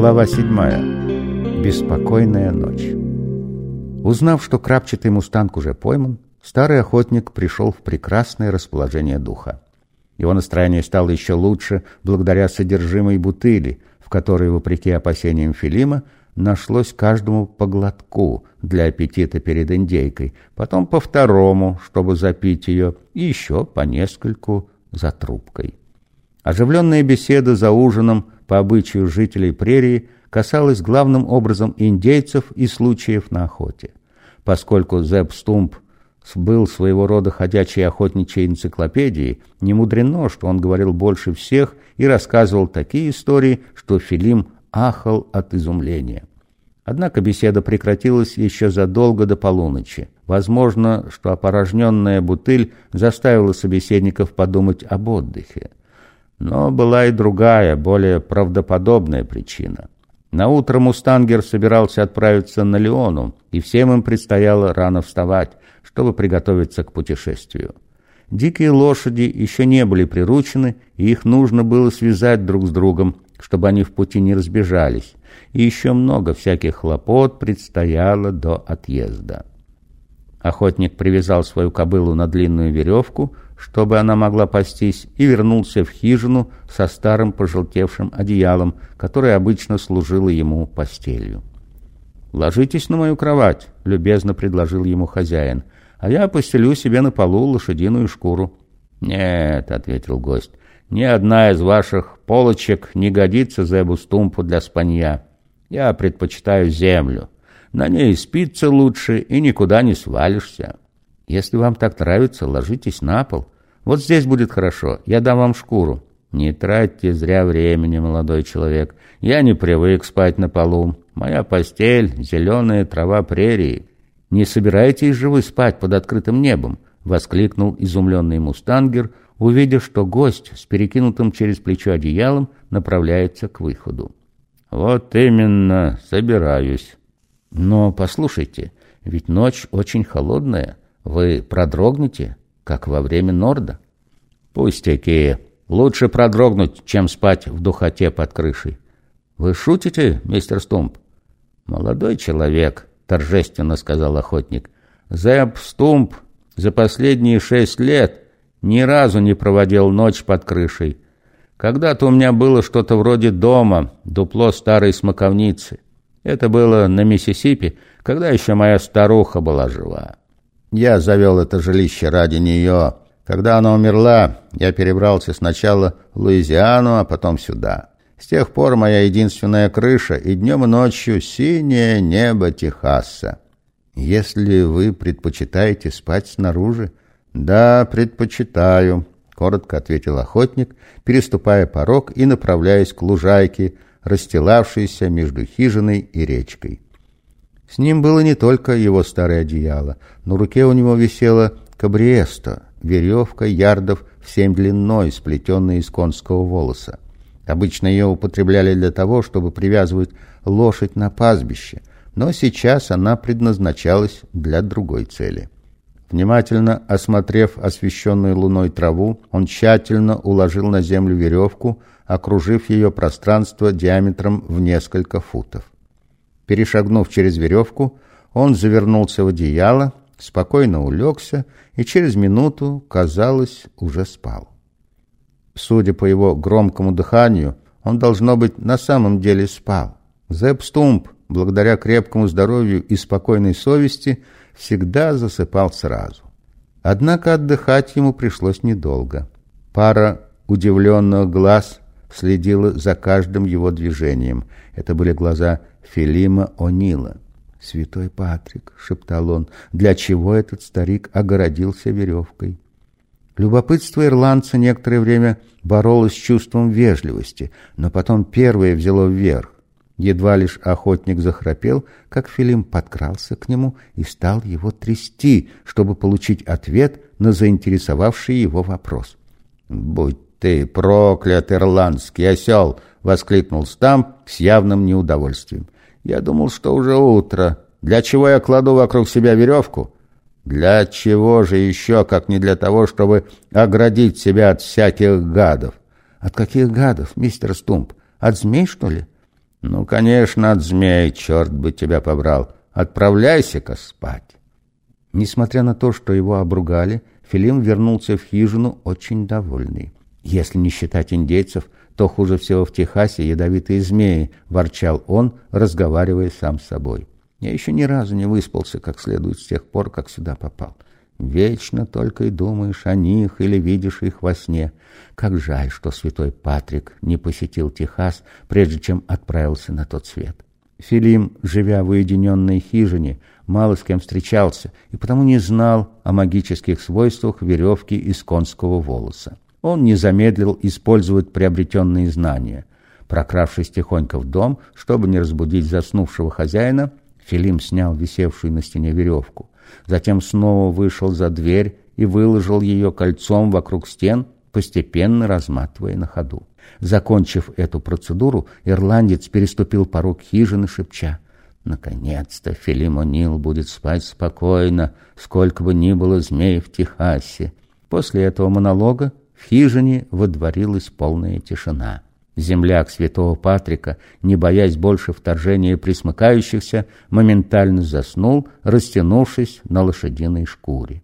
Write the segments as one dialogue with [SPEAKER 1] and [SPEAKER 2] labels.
[SPEAKER 1] Глава 7. Беспокойная ночь. Узнав, что крапчатый мустанг уже пойман, старый охотник пришел в прекрасное расположение духа. Его настроение стало еще лучше благодаря содержимой бутыли, в которой, вопреки опасениям Филима, нашлось каждому по глотку для аппетита перед индейкой, потом по второму, чтобы запить ее, и еще по нескольку за трубкой. Оживленная беседа за ужином по обычаю жителей прерии касалась главным образом индейцев и случаев на охоте. Поскольку Зеб Стумп был своего рода ходячей охотничьей энциклопедией, не мудрено, что он говорил больше всех и рассказывал такие истории, что Филим ахал от изумления. Однако беседа прекратилась еще задолго до полуночи. Возможно, что опорожненная бутыль заставила собеседников подумать об отдыхе. Но была и другая, более правдоподобная причина. На утро Мустангер собирался отправиться на Леону, и всем им предстояло рано вставать, чтобы приготовиться к путешествию. Дикие лошади еще не были приручены, и их нужно было связать друг с другом, чтобы они в пути не разбежались, и еще много всяких хлопот предстояло до отъезда. Охотник привязал свою кобылу на длинную веревку, чтобы она могла пастись, и вернулся в хижину со старым пожелтевшим одеялом, которое обычно служило ему постелью. «Ложитесь на мою кровать», — любезно предложил ему хозяин, «а я постелю себе на полу лошадиную шкуру». «Нет», — ответил гость, — «ни одна из ваших полочек не годится Зебу Стумпу для спанья. Я предпочитаю землю. На ней спится лучше и никуда не свалишься». Если вам так нравится, ложитесь на пол. Вот здесь будет хорошо, я дам вам шкуру. Не тратьте зря времени, молодой человек. Я не привык спать на полу. Моя постель — зеленая трава прерии. Не собираетесь же вы спать под открытым небом? Воскликнул изумленный мустангер, увидев, что гость с перекинутым через плечо одеялом направляется к выходу. «Вот именно, собираюсь». «Но послушайте, ведь ночь очень холодная. Вы продрогнете, как во время Норда? Пустяки. Лучше продрогнуть, чем спать в духоте под крышей. Вы шутите, мистер Стумп? Молодой человек, торжественно сказал охотник. Зэп Стумп за последние шесть лет ни разу не проводил ночь под крышей. Когда-то у меня было что-то вроде дома, дупло старой смоковницы. Это было на Миссисипи, когда еще моя старуха была жива. Я завел это жилище ради нее. Когда она умерла, я перебрался сначала в Луизиану, а потом сюда. С тех пор моя единственная крыша и днем и ночью синее небо Техаса. Если вы предпочитаете спать снаружи... Да, предпочитаю, коротко ответил охотник, переступая порог и направляясь к лужайке, расстилавшейся между хижиной и речкой. С ним было не только его старое одеяло, в руке у него висела кабриеста, веревка ярдов в семь длиной, сплетенная из конского волоса. Обычно ее употребляли для того, чтобы привязывать лошадь на пастбище, но сейчас она предназначалась для другой цели. Внимательно осмотрев освещенную луной траву, он тщательно уложил на землю веревку, окружив ее пространство диаметром в несколько футов. Перешагнув через веревку, он завернулся в одеяло, спокойно улегся и через минуту, казалось, уже спал. Судя по его громкому дыханию, он, должно быть, на самом деле спал. Зепп Стумп, благодаря крепкому здоровью и спокойной совести, всегда засыпал сразу. Однако отдыхать ему пришлось недолго. Пара удивленных глаз следила за каждым его движением. Это были глаза Филима О'Нила. «Святой Патрик», — шептал он, — «для чего этот старик огородился веревкой?» Любопытство ирландца некоторое время боролось с чувством вежливости, но потом первое взяло вверх. Едва лишь охотник захрапел, как Филим подкрался к нему и стал его трясти, чтобы получить ответ на заинтересовавший его вопрос. «Будь ты проклят, ирландский осел!» — воскликнул Стамп с явным неудовольствием. Я думал, что уже утро. Для чего я кладу вокруг себя веревку? Для чего же еще, как не для того, чтобы оградить себя от всяких гадов? От каких гадов, мистер Стумп? От змей, что ли? «Ну, конечно, от змей, черт бы тебя побрал. Отправляйся-ка спать». Несмотря на то, что его обругали, Филим вернулся в хижину очень довольный. Если не считать индейцев, то хуже всего в Техасе ядовитые змеи, ворчал он, разговаривая сам с собой. Я еще ни разу не выспался как следует с тех пор, как сюда попал. Вечно только и думаешь о них или видишь их во сне. Как жаль, что святой Патрик не посетил Техас, прежде чем отправился на тот свет. Филим, живя в уединенной хижине, мало с кем встречался и потому не знал о магических свойствах веревки из конского волоса. Он не замедлил использовать приобретенные знания. Прокравшись тихонько в дом, чтобы не разбудить заснувшего хозяина, Филим снял висевшую на стене веревку. Затем снова вышел за дверь и выложил ее кольцом вокруг стен, постепенно разматывая на ходу. Закончив эту процедуру, ирландец переступил порог хижины, шепча. «Наконец-то Филим О'Нил будет спать спокойно, сколько бы ни было змей в Техасе». После этого монолога в хижине водворилась полная тишина. Земляк святого Патрика, не боясь больше вторжения присмыкающихся, моментально заснул, растянувшись на лошадиной шкуре.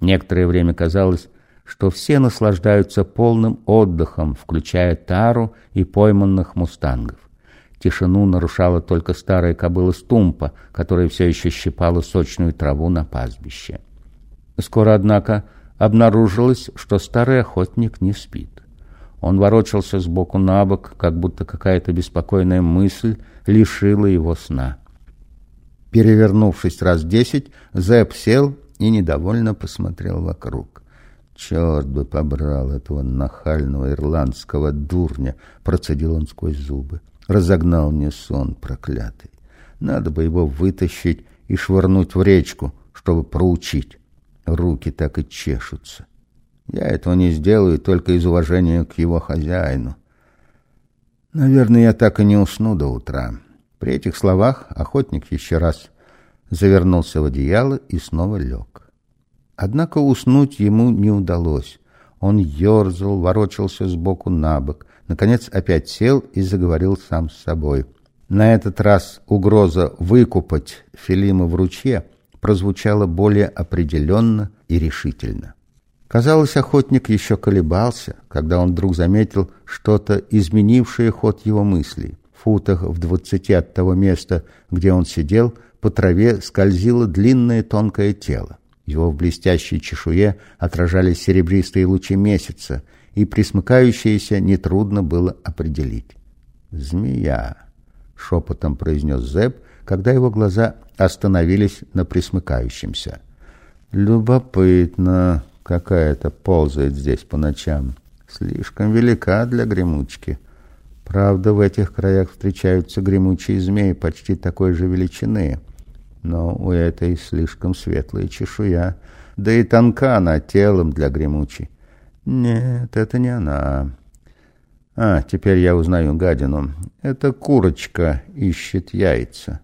[SPEAKER 1] Некоторое время казалось, что все наслаждаются полным отдыхом, включая тару и пойманных мустангов. Тишину нарушала только старая кобыла Стумпа, которая все еще щипала сочную траву на пастбище. Скоро, однако, обнаружилось, что старый охотник не спит. Он ворочался с боку на бок, как будто какая-то беспокойная мысль лишила его сна. Перевернувшись раз десять, Зэп сел и недовольно посмотрел вокруг. «Черт бы побрал этого нахального ирландского дурня!» — процедил он сквозь зубы. «Разогнал мне сон проклятый. Надо бы его вытащить и швырнуть в речку, чтобы проучить. Руки так и чешутся. Я этого не сделаю только из уважения к его хозяину. Наверное, я так и не усну до утра. При этих словах охотник еще раз завернулся в одеяло и снова лег. Однако уснуть ему не удалось. Он ерзал, ворочался сбоку на бок, наконец опять сел и заговорил сам с собой. На этот раз угроза выкупать Филима в ручье прозвучала более определенно и решительно. Казалось, охотник еще колебался, когда он вдруг заметил что-то, изменившее ход его мыслей. В футах в двадцати от того места, где он сидел, по траве скользило длинное тонкое тело. Его в блестящей чешуе отражались серебристые лучи месяца, и присмыкающееся нетрудно было определить. «Змея», — шепотом произнес Зеб, когда его глаза остановились на присмыкающемся. «Любопытно», какая-то ползает здесь по ночам. Слишком велика для гремучки. Правда, в этих краях встречаются гремучие змеи почти такой же величины. Но у этой слишком светлая чешуя, да и тонка она телом для гремучей. Нет, это не она. А, теперь я узнаю гадину. Это курочка ищет яйца.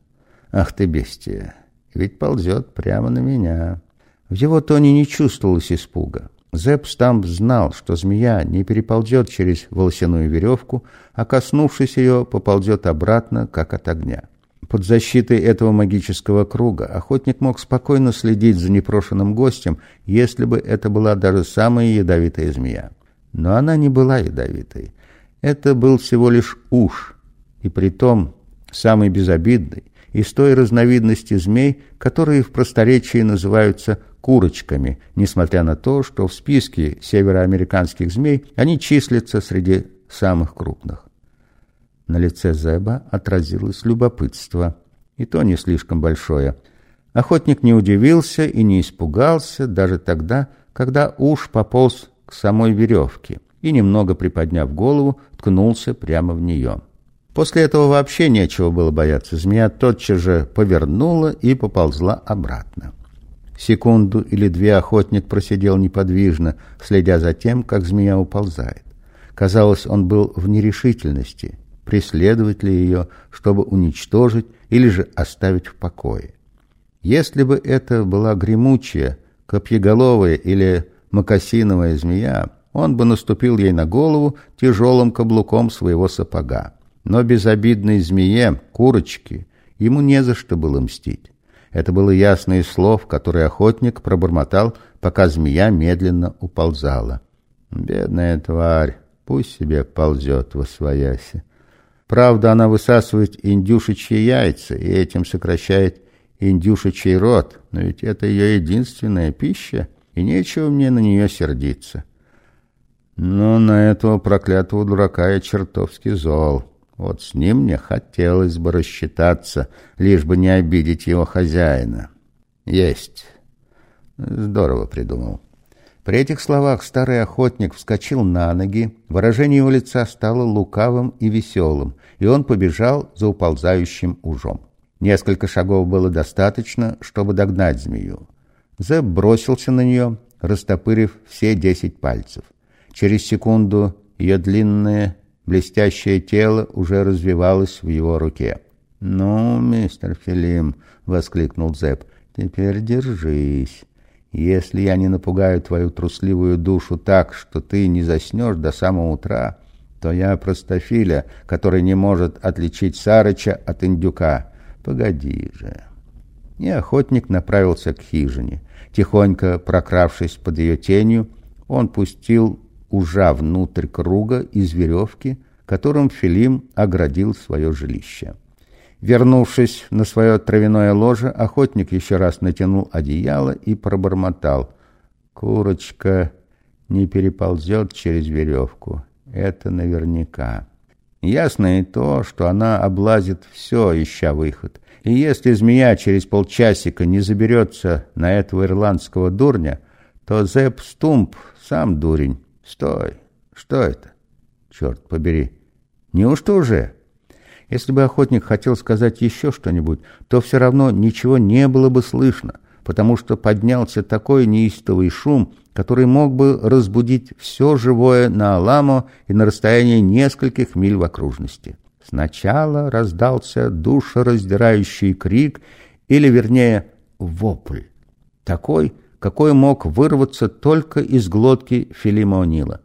[SPEAKER 1] Ах ты бестия, ведь ползет прямо на меня. В его тоне не чувствовалось испуга. Зепп Стамп знал, что змея не переползет через волосяную веревку, а, коснувшись ее, поползет обратно, как от огня. Под защитой этого магического круга охотник мог спокойно следить за непрошенным гостем, если бы это была даже самая ядовитая змея. Но она не была ядовитой. Это был всего лишь уж, и притом самый безобидный, из той разновидности змей, которые в просторечии называются курочками, несмотря на то, что в списке североамериканских змей они числятся среди самых крупных. На лице Зеба отразилось любопытство, и то не слишком большое. Охотник не удивился и не испугался даже тогда, когда уж пополз к самой веревке и, немного приподняв голову, ткнулся прямо в нее. После этого вообще нечего было бояться. Змея тотчас же повернула и поползла обратно. Секунду или две охотник просидел неподвижно, следя за тем, как змея уползает. Казалось, он был в нерешительности, преследовать ли ее, чтобы уничтожить или же оставить в покое. Если бы это была гремучая, копьеголовая или мокасиновая змея, он бы наступил ей на голову тяжелым каблуком своего сапога. Но безобидной змее, курочке, ему не за что было мстить. Это было ясно из слов, которые охотник пробормотал, пока змея медленно уползала. «Бедная тварь, пусть себе ползет во свояси. Правда, она высасывает индюшечьи яйца и этим сокращает индюшечий рот, но ведь это ее единственная пища, и нечего мне на нее сердиться. Но на этого проклятого дурака я чертовски зол. Вот с ним мне хотелось бы рассчитаться, лишь бы не обидеть его хозяина. Есть. Здорово придумал. При этих словах старый охотник вскочил на ноги, выражение его лица стало лукавым и веселым, и он побежал за уползающим ужом. Несколько шагов было достаточно, чтобы догнать змею. Зэб бросился на нее, растопырив все десять пальцев. Через секунду ее длинное, блестящее тело уже развивалось в его руке. «Ну, мистер Филим», — воскликнул Зэб, — «теперь держись». Если я не напугаю твою трусливую душу так, что ты не заснешь до самого утра, то я простофиля, который не может отличить Сарыча от индюка. Погоди же. И охотник направился к хижине. Тихонько прокравшись под ее тенью, он пустил ужа внутрь круга из веревки, которым Филим оградил свое жилище. Вернувшись на свое травяное ложе, охотник еще раз натянул одеяло и пробормотал. «Курочка не переползет через веревку. Это наверняка». Ясно и то, что она облазит все, ища выход. И если змея через полчасика не заберется на этого ирландского дурня, то Зепп Стумп сам дурень. Стой! Что это? Черт побери! Неужто уже?» Если бы охотник хотел сказать еще что-нибудь, то все равно ничего не было бы слышно, потому что поднялся такой неистовый шум, который мог бы разбудить все живое на Аламо и на расстоянии нескольких миль в окружности. Сначала раздался душераздирающий крик, или, вернее, вопль, такой, какой мог вырваться только из глотки Филима О'Нила.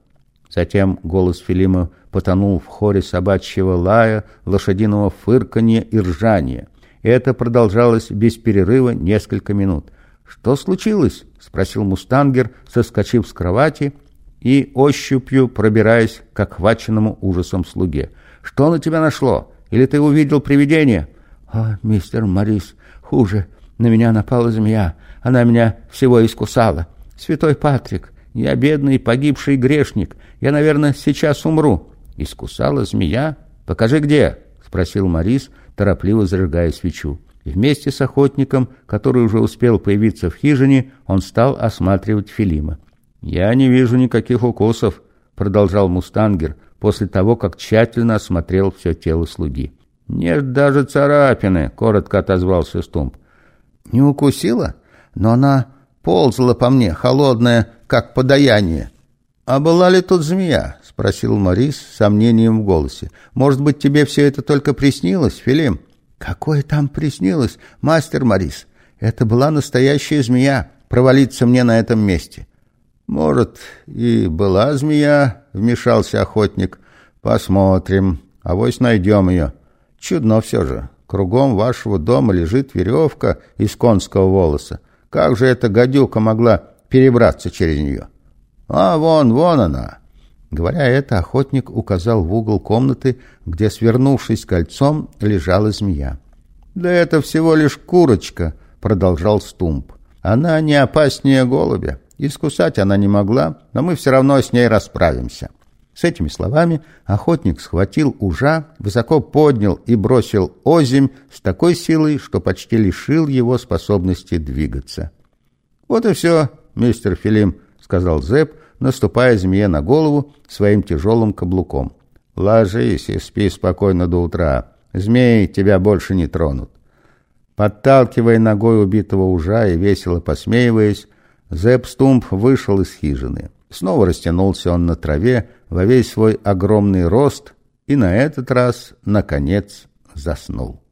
[SPEAKER 1] Затем голос Филима потонул в хоре собачьего лая, лошадиного фырканья и ржания. Это продолжалось без перерыва несколько минут. «Что случилось?» — спросил Мустангер, соскочив с кровати и ощупью пробираясь к охваченному ужасом слуге. «Что на тебя нашло? Или ты увидел привидение?» «О, мистер Морис, хуже. На меня напала змея. Она меня всего искусала. Святой Патрик, я бедный погибший грешник. Я, наверное, сейчас умру. «Искусала змея? Покажи где!» — спросил Морис, торопливо зажигая свечу. И вместе с охотником, который уже успел появиться в хижине, он стал осматривать Филима. «Я не вижу никаких укусов», — продолжал Мустангер, после того, как тщательно осмотрел все тело слуги. «Нет даже царапины», — коротко отозвался Стумп. «Не укусила? Но она ползала по мне, холодная, как подаяние. А была ли тут змея? — спросил Морис с сомнением в голосе. «Может быть, тебе все это только приснилось, Филим?» «Какое там приснилось, мастер Морис? Это была настоящая змея, провалиться мне на этом месте». «Может, и была змея», — вмешался охотник. «Посмотрим, авось найдем ее. Чудно все же. Кругом вашего дома лежит веревка из конского волоса. Как же эта гадюка могла перебраться через нее?» «А вон, вон она!» Говоря это, охотник указал в угол комнаты, где, свернувшись кольцом, лежала змея. «Да это всего лишь курочка», — продолжал Стумп. «Она не опаснее голубя. Искусать она не могла, но мы все равно с ней расправимся». С этими словами охотник схватил ужа, высоко поднял и бросил озимь с такой силой, что почти лишил его способности двигаться. «Вот и все, мистер Филим», — сказал Зэп, наступая змее на голову своим тяжелым каблуком. «Ложись и спи спокойно до утра. Змеи тебя больше не тронут». Подталкивая ногой убитого ужа и весело посмеиваясь, Зепп Стумп вышел из хижины. Снова растянулся он на траве во весь свой огромный рост и на этот раз, наконец, заснул.